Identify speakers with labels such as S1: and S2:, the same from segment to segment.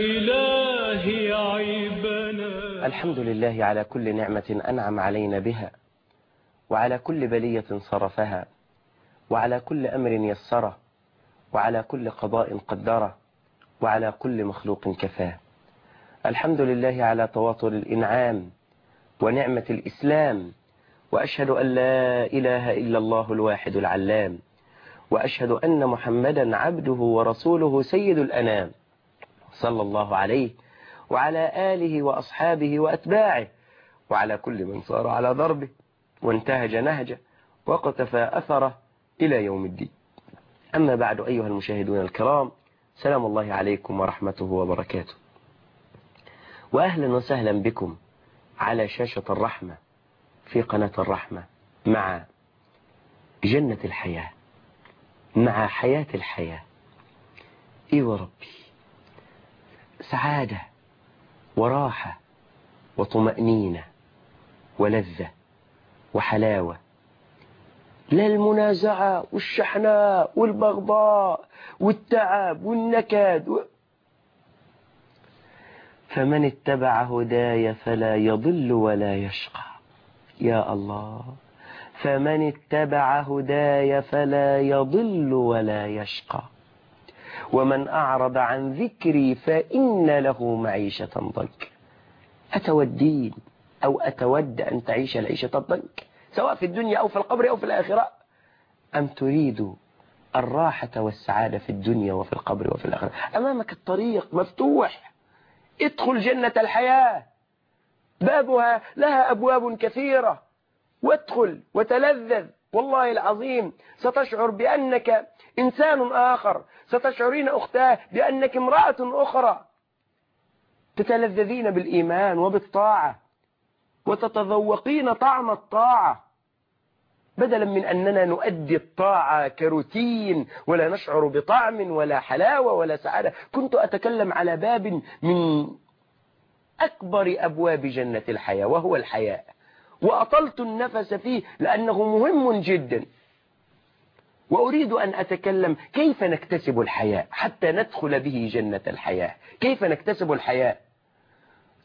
S1: إلهي عيبنا.
S2: الحمد لله على كل نعمة أنعم علينا بها وعلى كل بلية صرفها وعلى كل أمر يسره وعلى كل قضاء قدره وعلى كل مخلوق كفاه. الحمد لله على تواطر الإنعام ونعمة الإسلام وأشهد أن لا إله إلا الله الواحد العلام وأشهد أن محمدا عبده ورسوله سيد الأنام. صلى الله عليه وعلى آله وأصحابه وأتباعه وعلى كل من صار على ضربه وانتهج نهجه وقتفى أثره إلى يوم الدين. أما بعد أيها المشاهدون الكرام سلام الله عليكم ورحمته وبركاته. وأهلا وسهلا بكم على شاشة الرحمة في قناة الرحمة مع جنة الحياة مع حياة الحياة. إي وربي سعادة وراحة وطمأنينة ولذة وحلاوة. لا المنازعة والشحناء والبغضاء والتعب والنكد و... فمن اتبع هداي فلا يضل ولا يشقى. يا الله فمن اتبع هداي فلا يضل ولا يشقى. ومن أعرض عن ذكري فإن له معيشة ضنك. أتودين أو أتود أن تعيش العيشة الضنك؟ سواء في الدنيا أو في القبر أو في الآخرة. أم تريد الراحة والسعادة في الدنيا وفي القبر وفي الآخرة؟ أمامك الطريق مفتوح. ادخل جنة الحياة. بابها لها أبواب كثيرة. وادخل وتلذذ. والله العظيم ستشعر بأنك إنسان آخر ستشعرين أختاه بأنك امرأة أخرى. تتلذذين بالإيمان وبالطاعة وتتذوقين طعم الطاعة بدلا من أننا نؤدي الطاعة كروتين ولا نشعر بطعم ولا حلاوة ولا سعادة. كنت أتكلم على باب من أكبر أبواب جنة الحياة وهو الحياء. وأطلت النفس فيه لأنه مهم جدا. وأريد أن أتكلم كيف نكتسب الحياء حتى ندخل به جنة الحياة. كيف نكتسب الحياء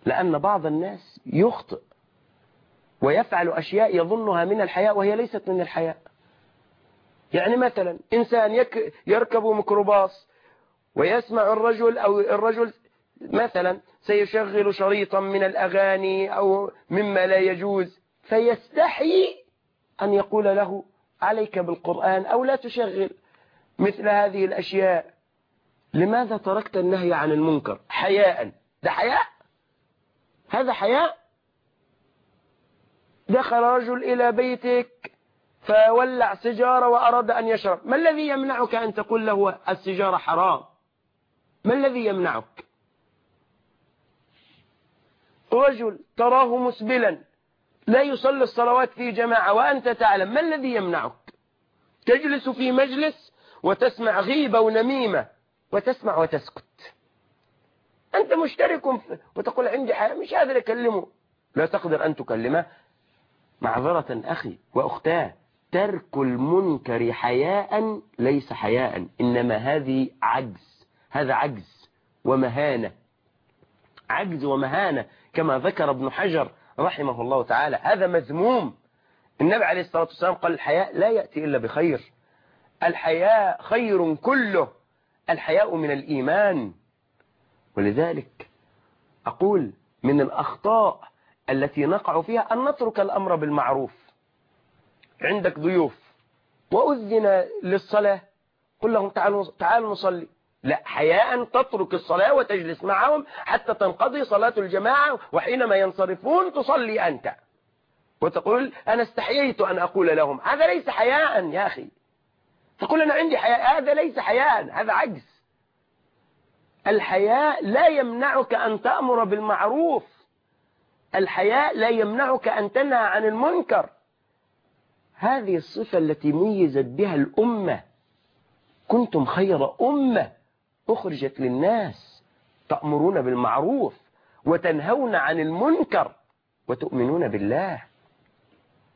S2: لأن بعض الناس يخطئ ويفعل أشياء يظنها من الحياء وهي ليست من الحياء يعني مثلا إنسان يركب ميكروباص ويسمع الرجل أو الرجل مثلا سيشغل شريطا من الأغاني أو مما لا يجوز. فيستحي أن يقول له عليك بالقرآن أو لا تشغل مثل هذه الأشياء. لماذا تركت النهي عن المنكر؟ حياء. ده حياء؟ هذا حياء؟ دخل رجل إلى بيتك فولع سجارة وأراد أن يشرب. ما الذي يمنعك أن تقول له السجارة حرام؟ ما الذي يمنعك؟ رجل تراه مسبلا. لا يصلي الصلوات في جماعة وأنت تعلم ما الذي يمنعك؟ تجلس في مجلس وتسمع غيبة ونميمة وتسمع وتسكت. أنت مشترك وتقول عندي حياة مش قادر أكلمه. لا تقدر أن تكلمه معذرة أخي وأختاه. ترك المنكر حياء ليس حياء إنما هذه عجز. هذا عجز ومهانة. عجز ومهانة كما ذكر ابن حجر رحمه الله تعالى. هذا مذموم. النبي عليه الصلاة والسلام قال الحياء لا يأتي إلا بخير. الحياء خير كله. الحياء من الإيمان. ولذلك أقول من الأخطاء التي نقع فيها أن نترك الأمر بالمعروف. عندك ضيوف. وأذن للصلاة. قل لهم تعالوا, تعالوا نصلي. لا حياء تترك الصلاة وتجلس معهم حتى تنقضي صلاة الجماعة وحينما ينصرفون تصلي أنت. وتقول أنا استحييت أن أقول لهم هذا ليس حياء يا أخي. تقول أنا عندي حياء هذا ليس حياء هذا عجز. الحياء لا يمنعك أن تأمر بالمعروف. الحياء لا يمنعك أن تنهى عن المنكر. هذه الصفة التي ميزت بها الأمة. كنتم خير أمة. أخرجت للناس تأمرون بالمعروف وتنهون عن المنكر وتؤمنون بالله.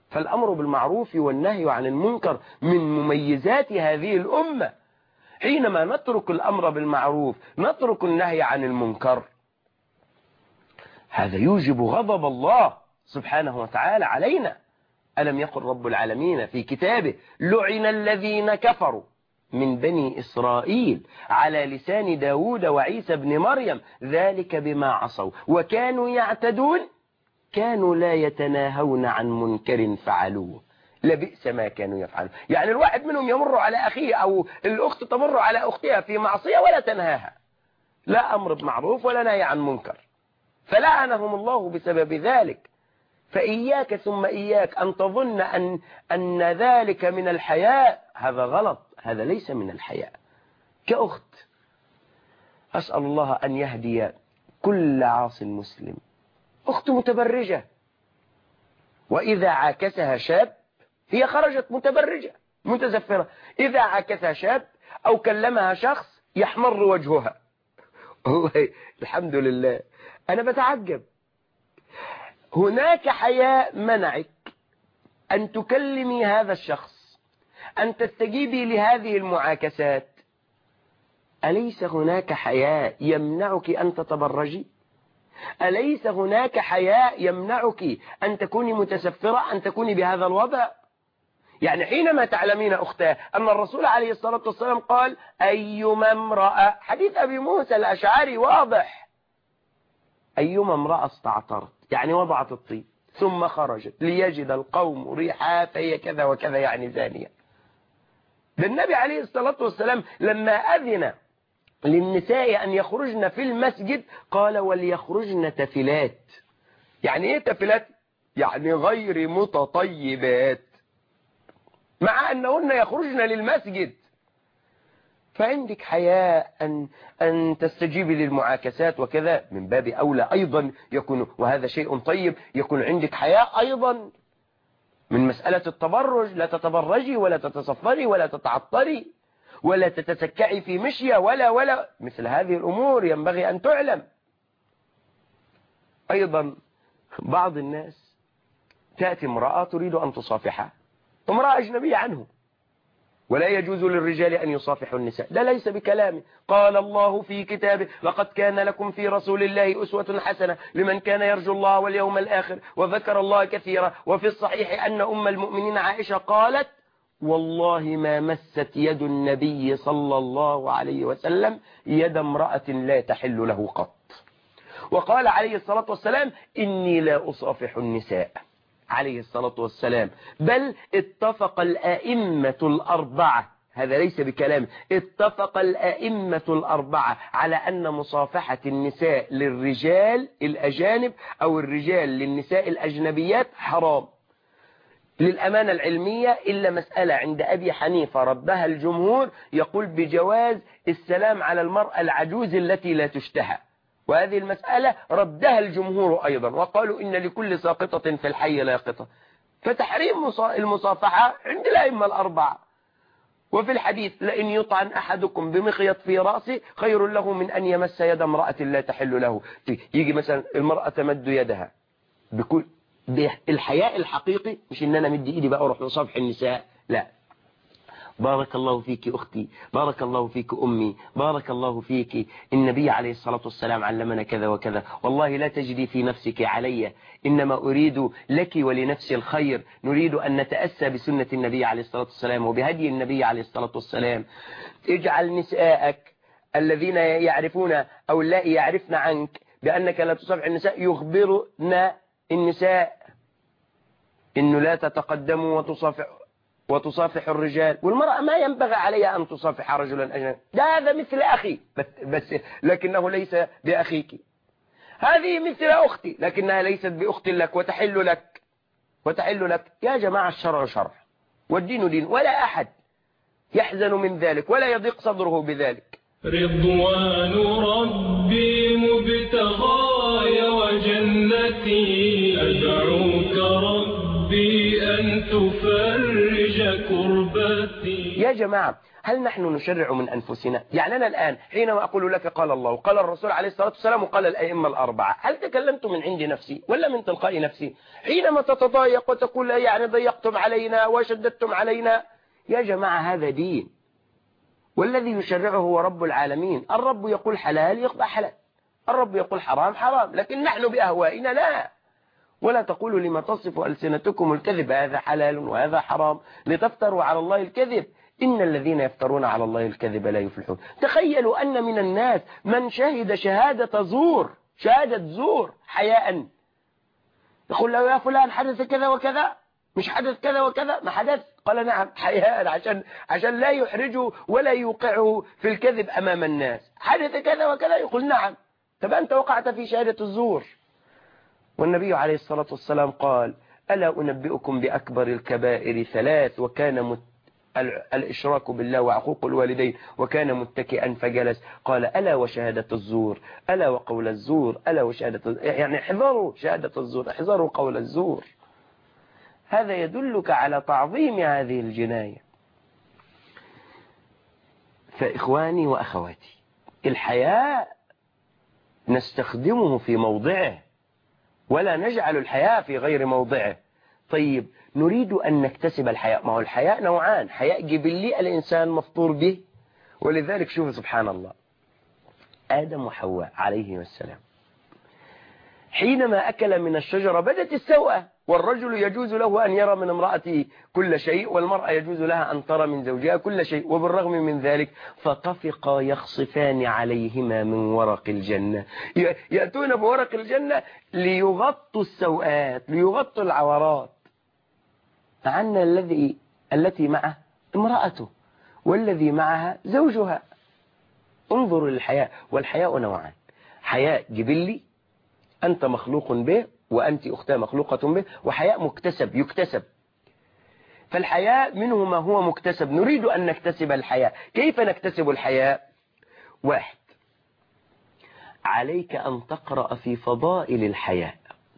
S2: فالأمر بالمعروف والنهي عن المنكر من مميزات هذه الأمة. حينما نترك الأمر بالمعروف نترك النهي عن المنكر هذا يوجب غضب الله سبحانه وتعالى علينا. ألم يقل رب العالمين في كتابه لعن الذين كفروا. من بني إسرائيل على لسان داود وعيسى بن مريم ذلك بما عصوا. وكانوا يعتدون؟ كانوا لا يتناهون عن منكر فعلوه. لبئس ما كانوا يفعلون. يعني الواحد منهم يمر على أخيه أو الأخت تمر على أختها في معصية ولا تنهاها. لا أمر بمعروف ولا نهي عن منكر. فلعنهم الله بسبب ذلك. فإياك ثم إياك أن تظن أن, أن ذلك من الحياء هذا غلط هذا ليس من الحياء. كأخت أسأل الله أن يهدي كل عاص مسلم. أخت متبرجة. وإذا عاكسها شاب هي خرجت متبرجة متزفرة. إذا عاكسها شاب أو كلمها شخص يحمر وجهها. الحمد لله. أنا بتعجب. هناك حياء منعك أن تكلمي هذا الشخص أن تستجيبي لهذه المعاكسات. أليس هناك حياء يمنعك أن تتبرجي؟ أليس هناك حياء يمنعك أن تكوني متسفرة أن تكوني بهذا الوضع؟ يعني حينما تعلمين أختاه أن الرسول عليه الصلاة والسلام قال أيما امرأة حديث أبي موسى الأشعري واضح. أيما امرأة استعطرت. يعني وضعت الطيب. ثم خرجت. ليجد القوم ريحها فهي كذا وكذا يعني زانية. النبي عليه الصلاة والسلام لما أذن للنساء أن يخرجن في المسجد قال وليخرجن تفلات. يعني إيه تفلات؟ يعني غير متطيبات. مع أنهن يخرجن للمسجد. فعندك حياء أن, أن تستجيبي للمعاكسات وكذا من باب أولى أيضا يكون وهذا شيء طيب يكون عندك حياء أيضا من مسألة التبرج لا تتبرجي ولا تتصفري ولا تتعطري ولا تتسكعي في مشية ولا ولا مثل هذه الأمور ينبغي أن تعلم. أيضا بعض الناس تأتي امرأة تريد أن تصافحها امرأة أجنبية عنه ولا يجوز للرجال أن يصافحوا النساء. ده ليس بكلامي. قال الله في كتابه لقد كان لكم في رسول الله أسوة حسنة لمن كان يرجو الله واليوم الآخر وذكر الله كثيرا وفي الصحيح أن أم المؤمنين عائشة قالت والله ما مست يد النبي صلى الله عليه وسلم يد امرأة لا تحل له قط. وقال عليه الصلاة والسلام إني لا أصافح النساء. عليه الصلاة والسلام. بل اتفق الآئمة الأربعة هذا ليس بكلام اتفق الآئمة الأربعة على أن مصافحة النساء للرجال الأجانب أو الرجال للنساء الأجنبيات حرام. للأمانة العلمية إلا مسألة عند أبي حنيفة ردها الجمهور يقول بجواز السلام على المرأة العجوز التي لا تشتهى. وهذه المسألة ردها الجمهور أيضا وقالوا إن لكل ساقطة في الحي لاقطة. فتحريم المصافحة عند الأئمة الأربعة. وفي الحديث لئن يطعن أحدكم بمخيط في رأسه خير له من أن يمس يد امرأة لا تحل له. يجي مثلا المرأة تمد يدها. بكل الحياء الحقيقي مش إن أنا مدي إيدي بقى أروح لصفح النساء لا. بارك الله فيك أختي بارك الله فيك أمي بارك الله فيك النبي عليه الصلاة والسلام علمنا كذا وكذا والله لا تجدي في نفسك علي إنما أريد لك ولنفسي الخير نريد أن نتأسى بسنة النبي عليه الصلاة والسلام وبهدي النبي عليه الصلاة والسلام اجعل نساءك الذين يعرفون أو لا يعرفن عنك بأنك لا تصفح النساء يخبرنا النساء إنه لا تتقدموا وتصافح وتصافح الرجال والمرأة ما ينبغي عليها أن تصافح رجلا أجنبي ده هذا مثل أخي. بس, لكنه ليس بأخيك. هذه مثل أختي لكنها ليست بأخت لك وتحل لك. وتحل لك. يا جماعة الشرع شرع والدين دين ولا أحد يحزن من ذلك ولا يضيق صدره بذلك.
S1: رضوان ربي مبتغاي وجنتي أدعوك ربي أن تفرج. كربتي
S2: يا جماعة هل نحن نشرع من أنفسنا؟ يعني أنا الآن حينما أقول لك قال الله وقال الرسول عليه الصلاة والسلام وقال الأئمة الأربعة هل تكلمت من عند نفسي ولا من تلقاء نفسي؟ حينما تتضايق وتقول يعني ضيقتم علينا وشددتم علينا. يا جماعة هذا دين. والذي يشرعه هو رب العالمين. الرب يقول حلال يقبع حلال. الرب يقول حرام حرام. لكن نحن بأهوائنا لا. ولا تقولوا لما تصف ألسنتكم الكذب هذا حلال وهذا حرام لتفتروا على الله الكذب. إن الذين يفترون على الله الكذب لا يفلحون. تخيلوا أن من الناس من شهد شهادة زور شهادة زور حياء. يقول له يا فلان حدث كذا وكذا مش حدث كذا وكذا؟ ما حدث. قال نعم حياء عشان عشان لا يحرجه ولا يوقعه في الكذب أمام الناس. حدث كذا وكذا؟ يقول نعم. طب أنت وقعت في شهادة الزور. والنبي عليه الصلاة والسلام قال ألا أنبئكم بأكبر الكبائر ثلاث وكان مت الإشراك بالله وعقوق الوالدين وكان متكئا فجلس. قال ألا وشهادة الزور ألا وقول الزور ألا وشهادة يعني احذروا شهادة الزور احذروا قول الزور. هذا يدلك على تعظيم هذه الجناية. فإخواني وأخواتي الحياء نستخدمه في موضعه. ولا نجعل الحياء في غير موضعه. طيب نريد أن نكتسب الحياء ما هو الحياء نوعان. حياء جبلي الإنسان مفطور به. ولذلك شوف سبحان الله. آدم وحواء عليه السلام. حينما أكل من الشجرة بدت السوءة. والرجل يجوز له أن يرى من امرأته كل شيء والمرأة يجوز لها أن ترى من زوجها كل شيء وبالرغم من ذلك فطفقا يخصفان عليهما من ورق الجنة. يأتون بورق الجنة ليغطوا السوءات ليغطوا العورات. فعنا الذي التي معه امرأته والذي معها زوجها. انظروا للحياء والحياء نوعان. حياء جبلي أنت مخلوق به وأنت أختها مخلوقة به وحياء مكتسب يكتسب. فالحياء منه ما هو مكتسب. نريد أن نكتسب الحياء. كيف نكتسب الحياء؟ واحد. عليك أن تقرأ في فضائل الحياء.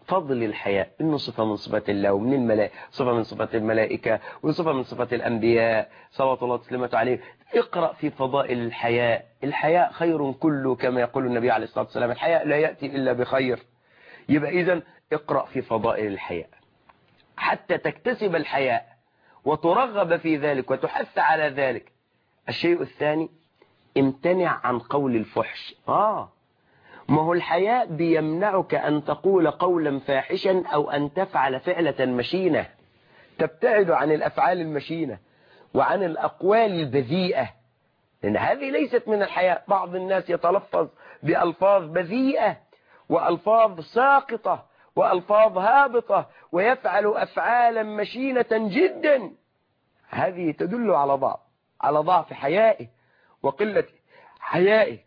S2: فضل الحياء. إنه صفة من صفات الله ومن الملائكة صفة من صفات الملائكة وصفة من صفات الأنبياء. صلوات الله وسلامته عليه. اقرأ في فضائل الحياء. الحياء خير كله كما يقول النبي عليه الصلاة والسلام. الحياء لا يأتي إلا بخير. يبقى إذن اقرأ في فضائل الحياء حتى تكتسب الحياء وترغب في ذلك وتحث على ذلك. الشيء الثاني امتنع عن قول الفحش. آه ما هو الحياء بيمنعك أن تقول قولا فاحشا أو أن تفعل فعلة مشينة. تبتعد عن الأفعال المشينة وعن الأقوال البذيئة. لأن هذه ليست من الحياء. بعض الناس يتلفظ بألفاظ بذيئة وألفاظ ساقطة. وألفاظ هابطة ويفعل أفعالا مشينة جدا. هذه تدل على ضعف على ضعف حيائه وقلة حيائه.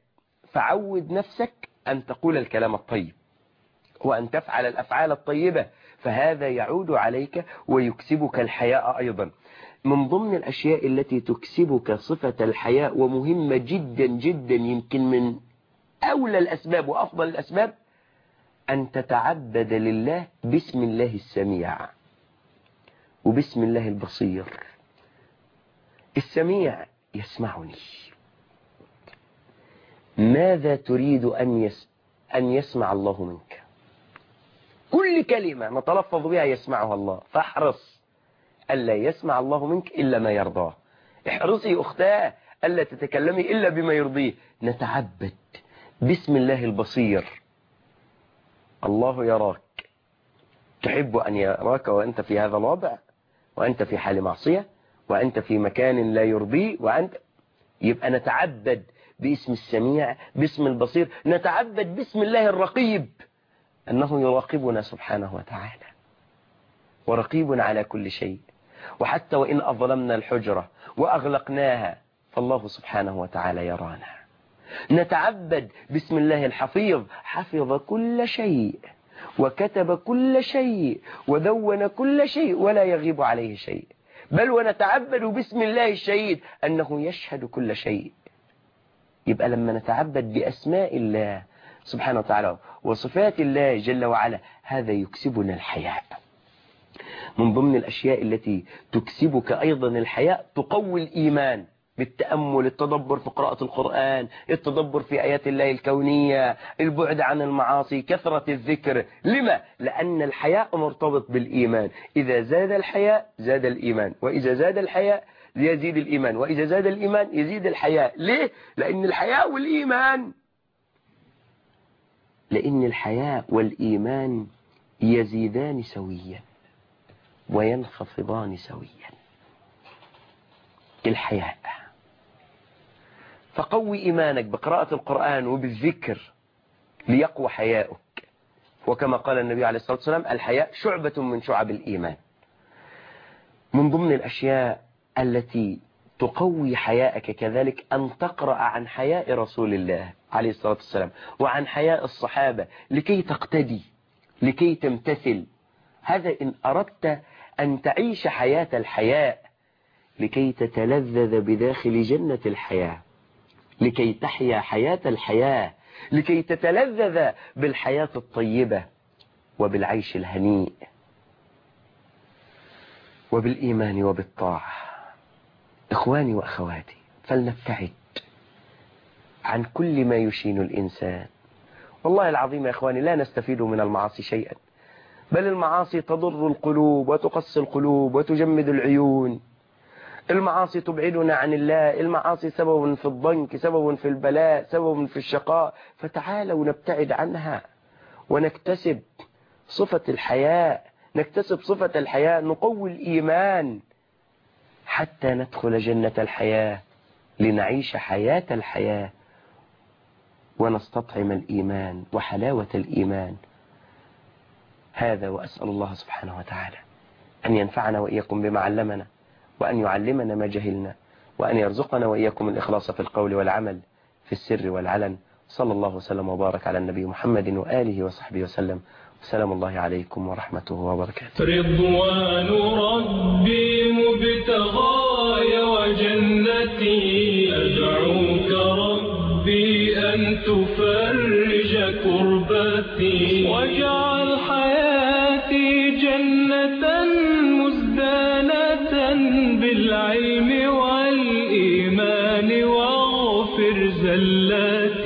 S2: فعود نفسك أن تقول الكلام الطيب وأن تفعل الأفعال الطيبة فهذا يعود عليك ويكسبك الحياء أيضا. من ضمن الأشياء التي تكسبك صفة الحياء ومهمة جدا جدا يمكن من أولى الأسباب وأفضل الأسباب أن تتعبد لله باسم الله السميع وباسم الله البصير. السميع يسمعني. ماذا تريد أن, يس أن يسمع الله منك؟ كل كلمة نتلفظ بها يسمعها الله. فاحرص ألا يسمع الله منك إلا ما يرضاه. احرصي أختاه ألا تتكلمي إلا بما يرضيه. نتعبد باسم الله البصير. الله يراك. تحب أن يراك وأنت في هذا الوضع وأنت في حال معصية وأنت في مكان لا يرضيه وأنت يبقى نتعبد باسم السميع باسم البصير نتعبد باسم الله الرقيب. أنه يراقبنا سبحانه وتعالى. ورقيب على كل شيء. وحتى وإن أظلمنا الحجرة وأغلقناها فالله سبحانه وتعالى يرانا. نتعبد باسم الله الحفيظ. حفظ كل شيء وكتب كل شيء ودون كل شيء ولا يغيب عليه شيء. بل ونتعبد باسم الله الشهيد أنه يشهد كل شيء. يبقى لما نتعبد بأسماء الله سبحانه وتعالى وصفات الله جل وعلا هذا يكسبنا الحياء. من ضمن الأشياء التي تكسبك أيضا الحياء تقوي الإيمان. بالتأمل التدبر في قراءة القرآن التدبر في آيات الله الكونية البعد عن المعاصي كثرة الذكر. لما؟ لأن الحياء مرتبط بالإيمان. إذا زاد الحياء زاد الإيمان. وإذا زاد الحياء يزيد الإيمان. وإذا زاد الإيمان يزيد الحياء. ليه؟ لأن الحياء والإيمان. لأن الحياء والإيمان يزيدان سويا وينخفضان سويا. الحياء. فقوي إيمانك بقراءة القرآن وبالذكر ليقوى حياؤك. وكما قال النبي عليه الصلاة والسلام الحياء شعبة من شعب الإيمان. من ضمن الأشياء التي تقوي حياءك كذلك أن تقرأ عن حياء رسول الله عليه الصلاة والسلام وعن حياء الصحابة لكي تقتدي لكي تمتثل. هذا إن أردت أن تعيش حياة الحياء لكي تتلذذ بداخل جنة الحياة لكي تحيا حياة الحياة لكي تتلذذ بالحياة الطيبة وبالعيش الهنيء وبالإيمان وبالطاعة. إخواني وأخواتي فلنبتعد عن كل ما يشين الإنسان. والله العظيم يا إخواني لا نستفيد من المعاصي شيئا بل المعاصي تضر القلوب وتقص القلوب وتجمد العيون. المعاصي تبعدنا عن الله المعاصي سبب في الضنك سبب في البلاء سبب في الشقاء فتعالوا نبتعد عنها ونكتسب صفة الحياء نكتسب صفة الحياء نقوي الإيمان حتى ندخل جنة الحياة لنعيش حياة الحياة ونستطعم الإيمان وحلاوة الإيمان. هذا وأسأل الله سبحانه وتعالى أن ينفعنا وإياكم بما علمنا. وأن يعلمنا ما جهلنا وأن يرزقنا وإياكم الإخلاص في القول والعمل في السر والعلن. صلى الله وسلم وبارك على النبي محمد وآله وصحبه وسلم. وسلام الله عليكم ورحمته وبركاته.
S1: رضوان ربي مبتغاي وجنتي. واغفر